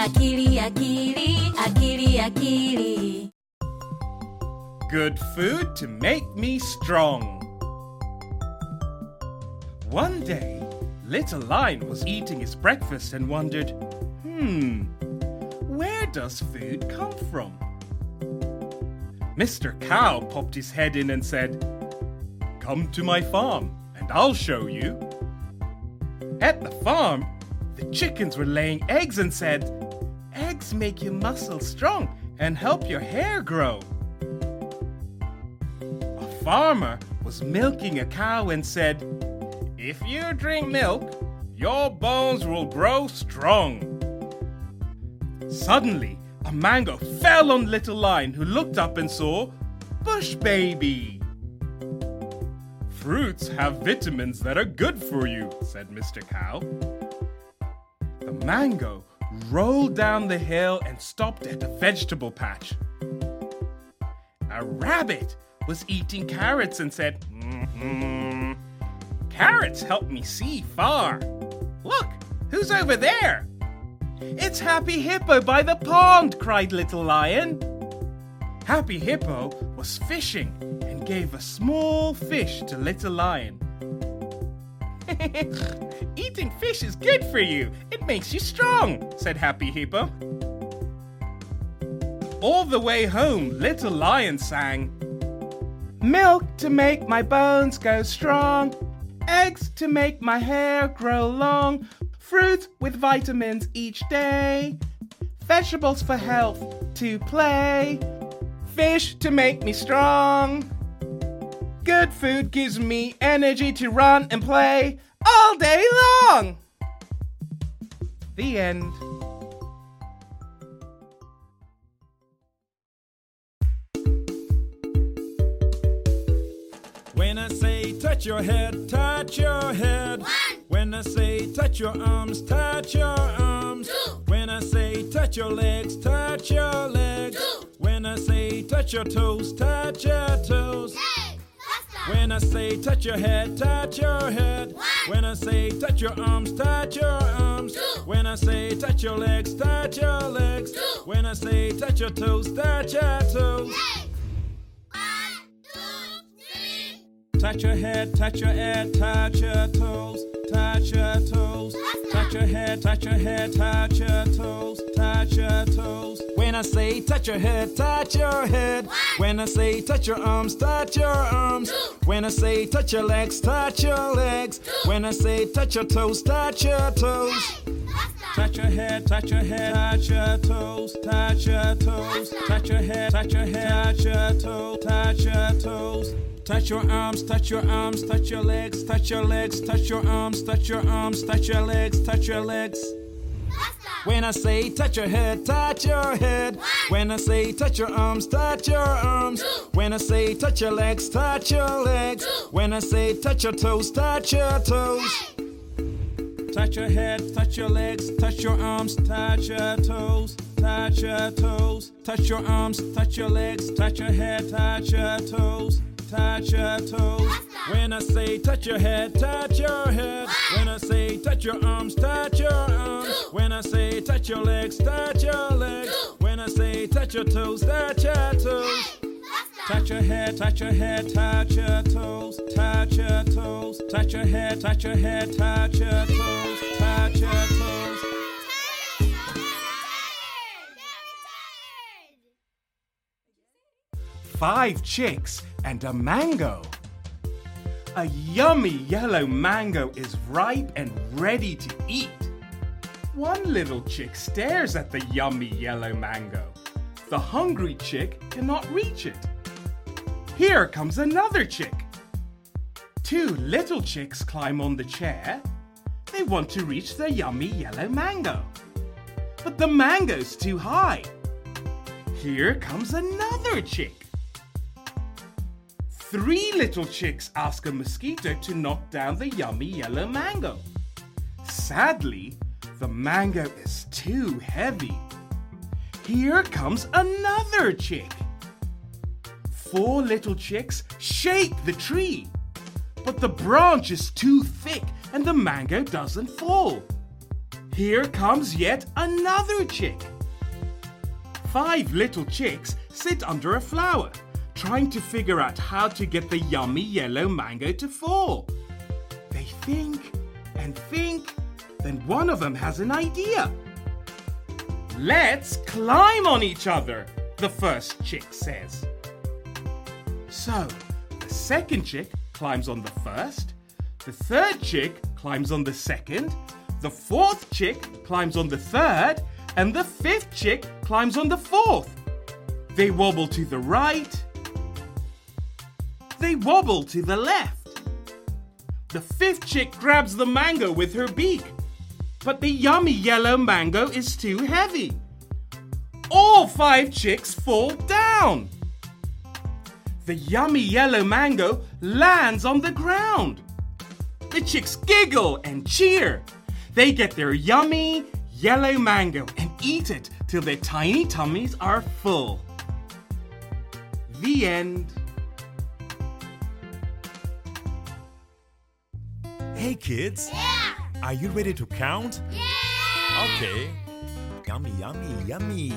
Akili, akili, akili, akili. Good food to make me strong. One day, Little Lion was eating his breakfast and wondered, hmm, where does food come from? Mr. Cow popped his head in and said, Come to my farm and I'll show you. At the farm, the chickens were laying eggs and said, Eggs make your muscles strong and help your hair grow. A farmer was milking a cow and said, If you drink milk, your bones will grow strong. Suddenly, a mango fell on Little Lion, who looked up and saw Bush Baby. Fruits have vitamins that are good for you, said Mr. Cow. Mango rolled down the hill and stopped at a vegetable patch. A rabbit was eating carrots and said, "Mm-hmm. Carrots help me see far. Look, who's over there? It's Happy Hippo by the pond, cried Little Lion. Happy Hippo was fishing and gave a small fish to Little Lion. Eating fish is good for you. It makes you strong, said Happy Hippo. All the way home, Little Lion sang, Milk to make my bones go strong, eggs to make my hair grow long, fruit with vitamins each day, vegetables for health to play, fish to make me strong. Good food gives me energy to run and play all day long. The end. When I say touch your head, touch your head. One. When I say touch your arms, touch your arms. Two. When I say touch your legs, touch your legs. Two. When I say touch your toes, touch your toes. Hey, faster. When I say touch your head, touch your head. One. When I say touch your arms, touch your arms. Two. When I say touch your legs, touch your legs. Two. When I say touch your toes, touch your toes. Hey. One, two, three. Touch your head, touch your head, touch your toes, touch your toes. Touch your head, touch your head, touch your toes, touch your toes. When I say touch your head, touch your head. When I say touch your arms, touch your arms. When I say touch your legs, touch your legs. When I say touch your toes, touch your toes. Faster. Touch your head, touch your head, touch your toes, touch your toes, touch your head, touch your head, touch your toes, touch your toes. Touch your arms, touch your arms, touch your legs, touch your legs, touch your arms, touch your arms, touch your legs, touch your legs. When I say touch your head, touch your head. When I say touch your arms, touch your arms. When I say touch your legs, touch your legs. When I say touch your toes, touch your toes. Touch your head, touch your legs, touch your arms, touch your toes, touch your toes, touch your arms, touch your legs, touch your head, touch your toes, touch your toes. When I say touch your head, touch your head. When I say touch your arms, touch your arms. When I say touch your legs, touch your legs. When I say touch your toes, touch your toes. Touch your head, touch your head, touch your toes, touch your toes, touch your head, touch your head, touch your toes, touch your toes. Five chicks and a mango. A yummy yellow mango is ripe and ready to eat. One little chick stares at the yummy yellow mango. The hungry chick cannot reach it. Here comes another chick. Two little chicks climb on the chair. They want to reach the yummy yellow mango. But the mango's too high. Here comes another chick. Three little chicks ask a mosquito to knock down the yummy yellow mango. Sadly, the mango is too heavy. Here comes another chick. Four little chicks shake the tree, but the branch is too thick and the mango doesn't fall. here comes yet another chick. Five little chicks sit under a flower, trying to figure out how to get the yummy yellow mango to fall. They think and think, then one of them has an idea. Let's climb on each other, the first chick says. So, the second chick climbs on the first, the third chick climbs on the second, the fourth chick climbs on the third, and the fifth chick climbs on the fourth. They wobble to the right, they wobble to the left. The fifth chick grabs the mango with her beak, but the yummy yellow mango is too heavy. All five chicks fall down. The yummy yellow mango lands on the ground. The chicks giggle and cheer. They get their yummy yellow mango and eat it till their tiny tummies are full. The end. Hey kids, Yeah. are you ready to count? Yeah. Okay. Yummy, yummy, yummy.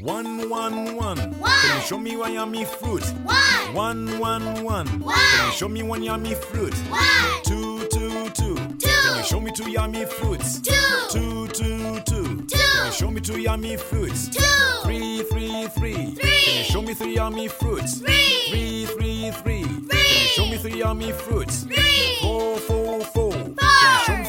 One, one, one. One. Can you show me one yummy fruit? One. One, one, one. One. Can you show me one yummy fruit? One. Two, two, two. Two. Can you show me two yummy fruits? Two. Two, two, two. Two. Can you show me two yummy fruits? Two. Three, three, three. Three. Can you show me three yummy fruits? Three. Three, three, three. Three. Can you show me three yummy fruits? Three. Four, four, four.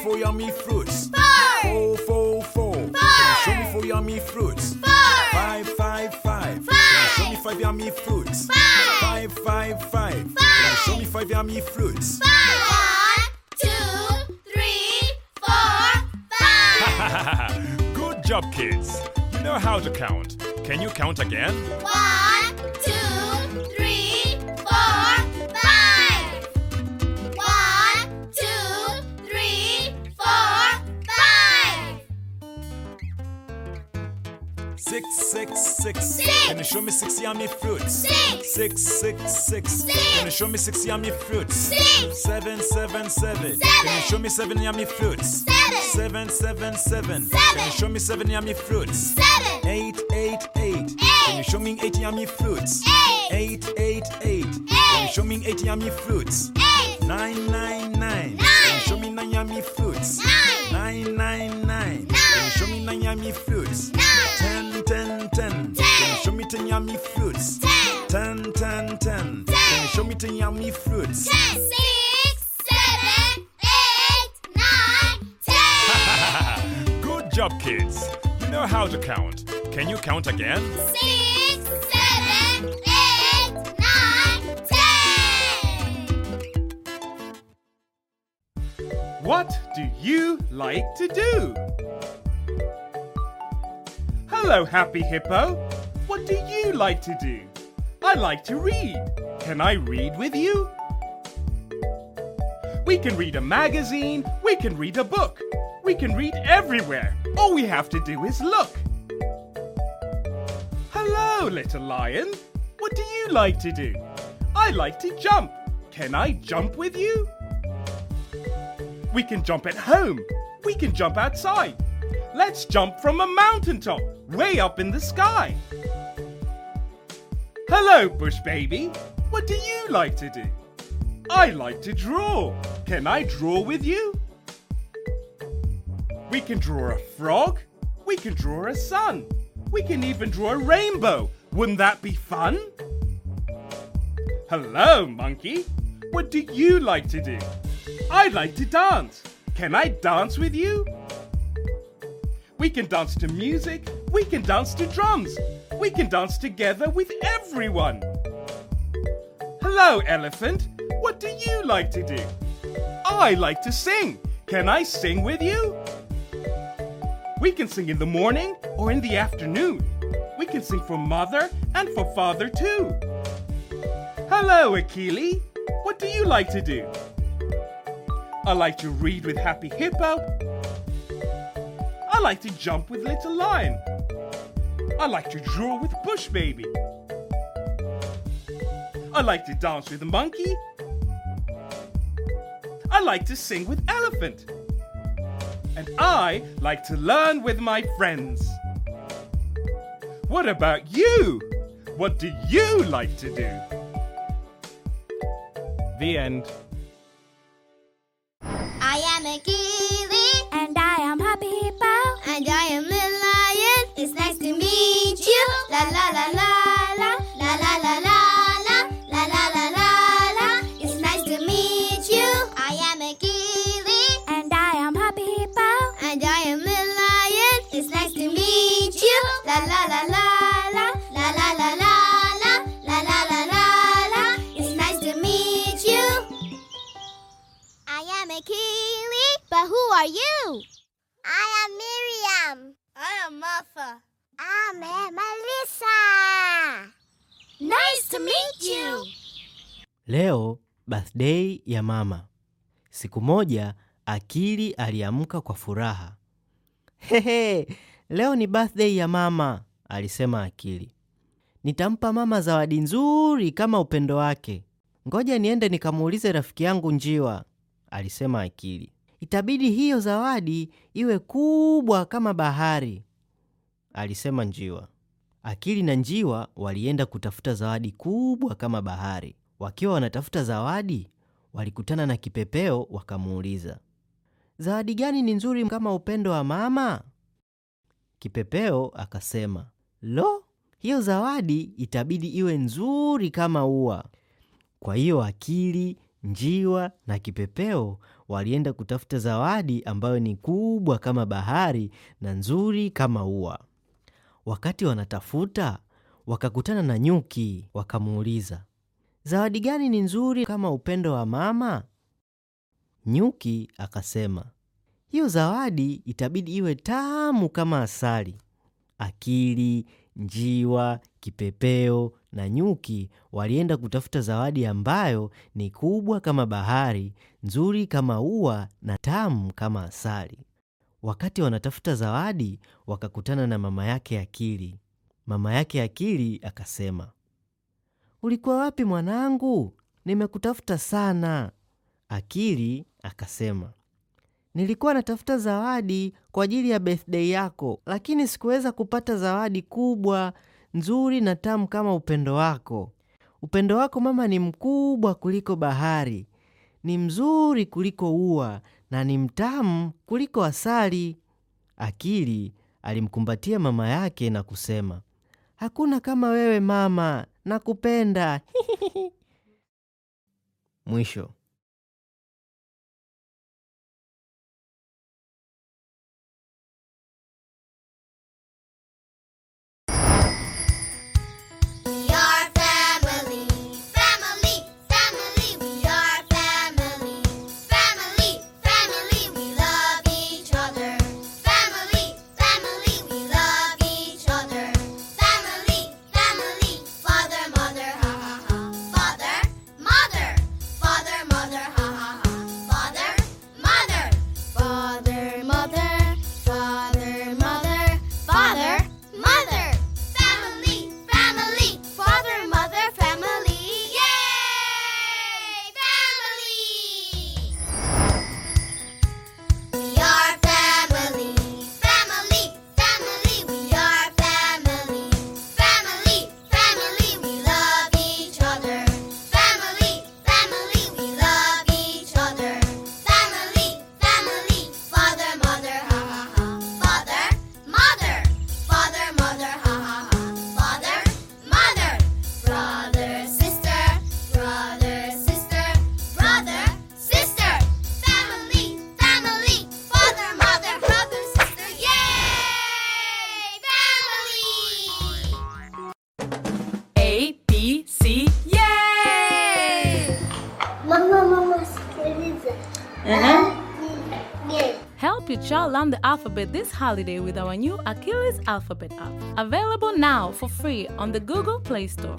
Can you show me four yummy fruits? Four. Four, four, four. You show me four yummy fruits? Four. Five, five, five. Five. show me five yummy fruits? Five. Five, five, five. Show me five yummy fruits? One, two, three, four, five. Good job, kids. You know how to count. Can you count again? One, Six, six, six. Six. Can you show me six yummy fruits? Six. Six, six, six. Six. Can you show me six yummy fruits? Six. Seven, seven, seven. Seven. Can you show me seven yummy fruits? Seven. Seven, seven, seven. Seven. Can you show me seven yummy fruits? Seven. Eight, eight, eight. Can you show me eight yummy fruits? Eight. Eight, eight, eight. Can you Eight. show me eight yummy fruits? Eight. Nine, nine, nine. Can you show me nine yummy fruits? Nine. Nine, nine, Can you ten yummy fruits? Ten. Six, seven, eight, nine, ten. Good job, kids. You know how to count. Can you count again? Six, seven, eight, nine, ten. What do you like to do? Hello, Happy Hippo. What do you like to do? I like to read. Can I read with you? We can read a magazine, we can read a book, we can read everywhere. All we have to do is look. Hello, little lion. What do you like to do? I like to jump. Can I jump with you? We can jump at home. We can jump outside. Let's jump from a mountaintop, way up in the sky. Hello, Bush Baby. What do you like to do? I like to draw. Can I draw with you? We can draw a frog. We can draw a sun. We can even draw a rainbow. Wouldn't that be fun? Hello, monkey. What do you like to do? I like to dance. Can I dance with you? We can dance to music. We can dance to drums. We can dance together with everyone. Hello, elephant. What do you like to do? I like to sing. Can I sing with you? We can sing in the morning or in the afternoon. We can sing for mother and for father too. Hello, Akili. What do you like to do? I like to read with Happy Hippo. I like to jump with Little Lion. I like to draw with Bush Baby. I like to dance with monkey. I like to sing with Elephant. and I like to learn with my friends. What about you? What do you like to do? The end. I am Akili, La la la la la, la la la la la, la la la la la. It's nice to meet you. I am Akili, And I am Happy Hippo. and I am a lion. It's nice to meet you. La la la la la, la la la la la, la la la la la. It's nice to meet you. I am Akili, but who are you? I am Miriam. I am Martha. I'm Melissa. Nice to meet you. Leo birthday ya mama. Siku moja Akili aliamka kwa furaha. Hehe, leo ni birthday ya mama, alisema Akili. Nitampa mama zawadi nzuri kama upendo wake. Ngoja niende nikamuulize rafiki yangu Njiwa, alisema Akili. Itabidi hiyo zawadi iwe kubwa kama bahari, alisema Njiwa. Akili na Njiwa walienda kutafuta zawadi kubwa kama bahari. Wakiwa wanatafuta zawadi, walikutana na Kipepeo wakamuuliza, zawadi gani ni nzuri kama upendo wa mama? Kipepeo akasema, lo, hiyo zawadi itabidi iwe nzuri kama ua. Kwa hiyo Akili, Njiwa na Kipepeo walienda kutafuta zawadi ambayo ni kubwa kama bahari na nzuri kama ua. Wakati wanatafuta, wakakutana na Nyuki, wakamuuliza, zawadi gani ni nzuri kama upendo wa mama? Nyuki akasema, hiyo zawadi itabidi iwe tamu kama asali. Akili, Njiwa, Kipepeo na Nyuki walienda kutafuta zawadi ambayo ni kubwa kama bahari, nzuri kama ua na tamu kama asali. Wakati wanatafuta zawadi, wakakutana na mama yake Akili. Mama yake Akili akasema, ulikuwa wapi mwanangu? Nimekutafuta sana. Akili akasema, nilikuwa natafuta zawadi kwa ajili ya birthday yako, lakini sikuweza kupata zawadi kubwa, nzuri na tamu kama upendo wako. Upendo wako mama ni mkubwa kuliko bahari, ni mzuri kuliko ua na ni mtamu kuliko asali. Akili alimkumbatia mama yake na kusema, hakuna kama wewe mama, nakupenda. Mwisho. Learn the alphabet this holiday with our new Akili's Alphabet app. Available now for free on the Google Play Store.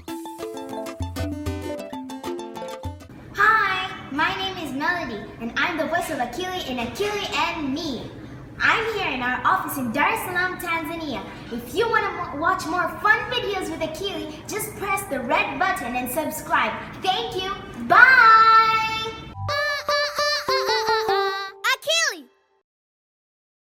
Hi, my name is Melody, and I'm the voice of Akili in Akili and Me. I'm here in our office in Dar es Salaam, Tanzania. If you want to watch more fun videos with Akili, just press the red button and subscribe. Thank you. Bye.